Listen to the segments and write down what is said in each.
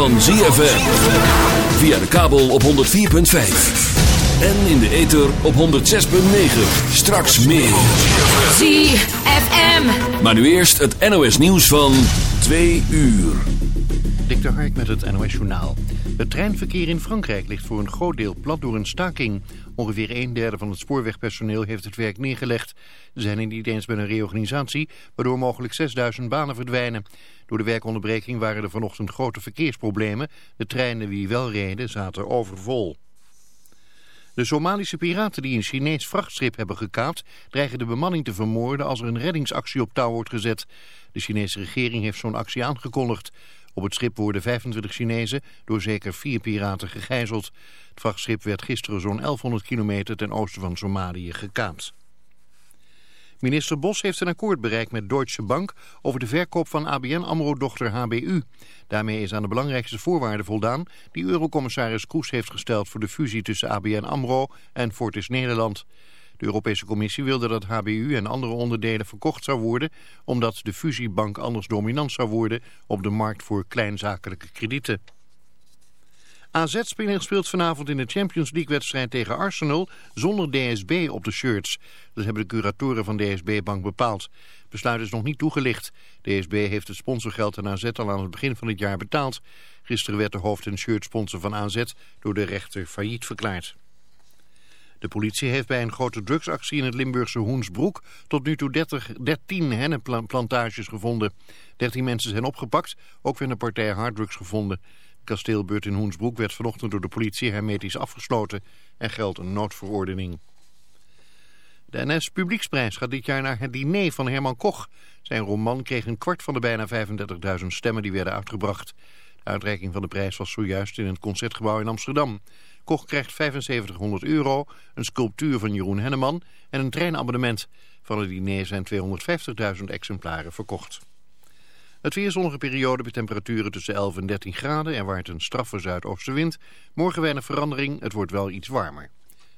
van ZFM. Via de kabel op 104.5. En in de ether op 106.9. Straks meer. ZFM. Maar nu eerst het NOS nieuws van 2 uur. Dik de Hark met het NOS journaal. Het treinverkeer in Frankrijk ligt voor een groot deel plat door een staking. Ongeveer een derde van het spoorwegpersoneel heeft het werk neergelegd. Ze zijn niet eens met een reorganisatie, waardoor mogelijk 6000 banen verdwijnen. Door de werkonderbreking waren er vanochtend grote verkeersproblemen. De treinen die wel reden zaten overvol. De Somalische piraten die een Chinees vrachtschip hebben gekaapt... dreigen de bemanning te vermoorden als er een reddingsactie op touw wordt gezet. De Chinese regering heeft zo'n actie aangekondigd. Op het schip worden 25 Chinezen door zeker vier piraten gegijzeld. Het vrachtschip werd gisteren zo'n 1100 kilometer ten oosten van Somalië gekaapt. Minister Bos heeft een akkoord bereikt met Deutsche Bank over de verkoop van ABN AMRO-dochter HBU. Daarmee is aan de belangrijkste voorwaarden voldaan die eurocommissaris Kroes heeft gesteld voor de fusie tussen ABN AMRO en Fortis Nederland. De Europese Commissie wilde dat HBU en andere onderdelen verkocht zou worden... omdat de fusiebank anders dominant zou worden op de markt voor kleinzakelijke kredieten. AZ speelt vanavond in de Champions League wedstrijd tegen Arsenal zonder DSB op de shirts. Dat hebben de curatoren van DSB Bank bepaald. Besluit is nog niet toegelicht. DSB heeft het sponsorgeld aan AZ al aan het begin van het jaar betaald. Gisteren werd de hoofd- en shirtsponsor van AZ door de rechter failliet verklaard. De politie heeft bij een grote drugsactie in het Limburgse Hoensbroek tot nu toe 30, 13 hennenplantages gevonden. 13 mensen zijn opgepakt, ook werd een partij harddrugs gevonden. De kasteelbeurt in Hoensbroek werd vanochtend door de politie hermetisch afgesloten en geldt een noodverordening. De NS Publieksprijs gaat dit jaar naar het diner van Herman Koch. Zijn roman kreeg een kwart van de bijna 35.000 stemmen die werden uitgebracht. De uitreiking van de prijs was zojuist in het Concertgebouw in Amsterdam. Koch krijgt 7500 euro, een sculptuur van Jeroen Henneman en een treinabonnement. Van het diner zijn 250.000 exemplaren verkocht. Het weer zonnige periode met temperaturen tussen 11 en 13 graden en waait een straffe zuidoostenwind. Morgen weinig verandering, het wordt wel iets warmer.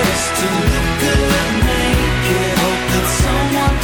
is to look good naked. Hope that someone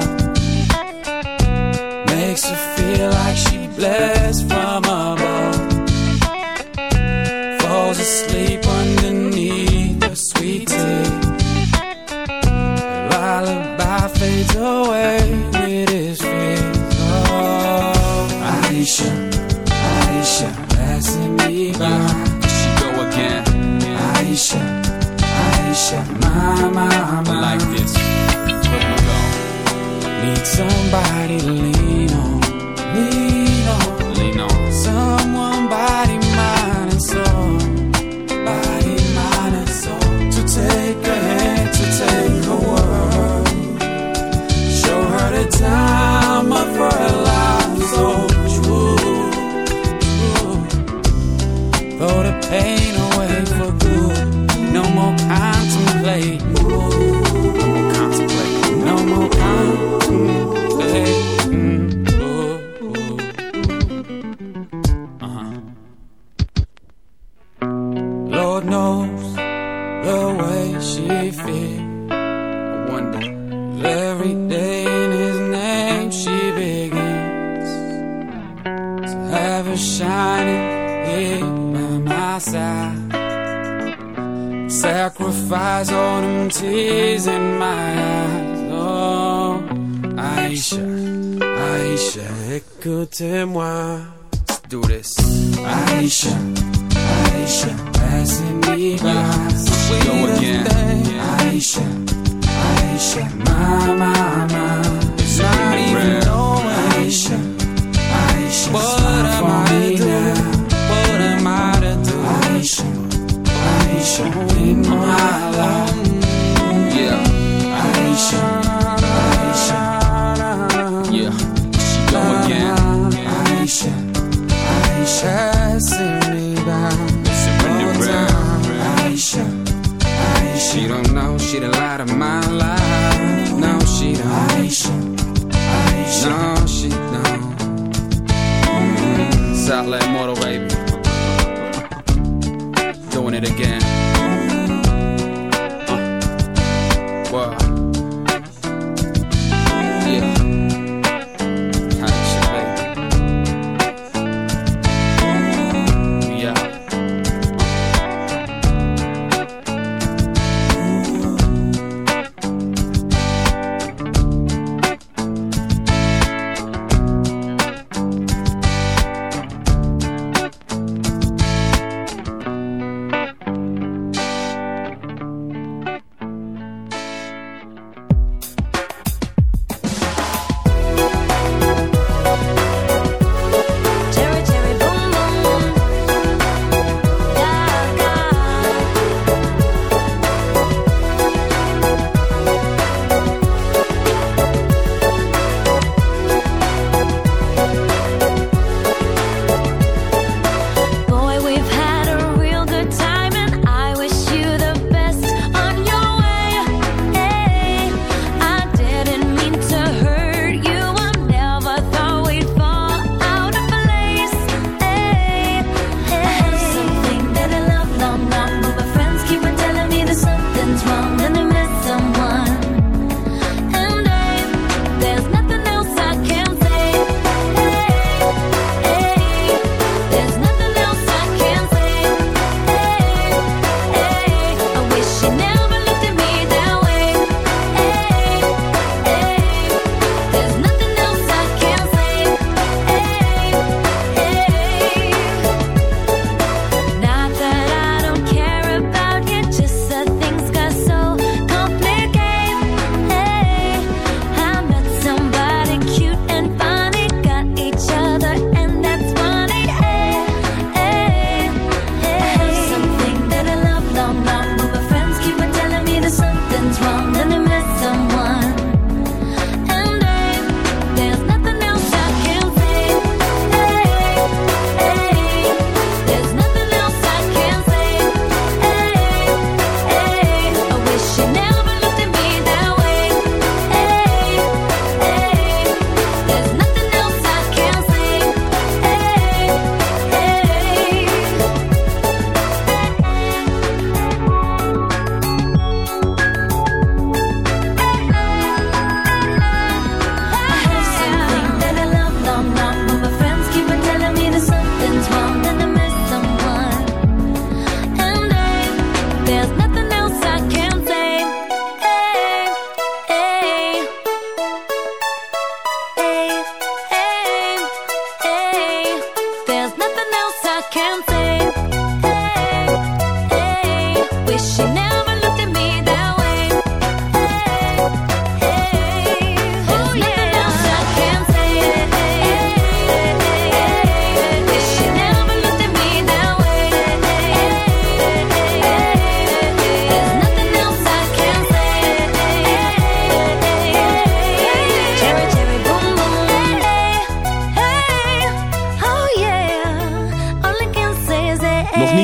Falls asleep underneath the sweet tea. Lullaby fades away with his feet. Oh, Aisha, Aisha, passing me by. Here she go again. Aisha, Aisha, my, my, my. Like this. Where we go? Need somebody to. Lean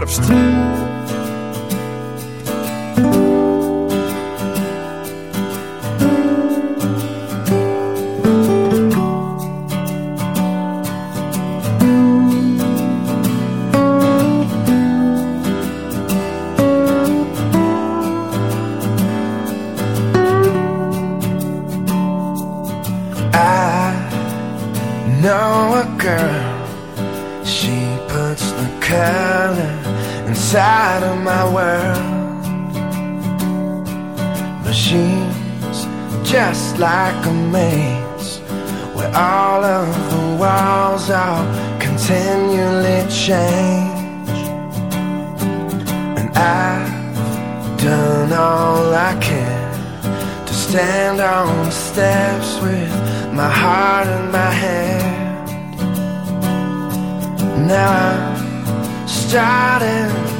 herfst. out of my world. machines just like a maze where all of the walls are continually change. And I've done all I can to stand on the steps with my heart in my hand. Now I'm starting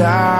your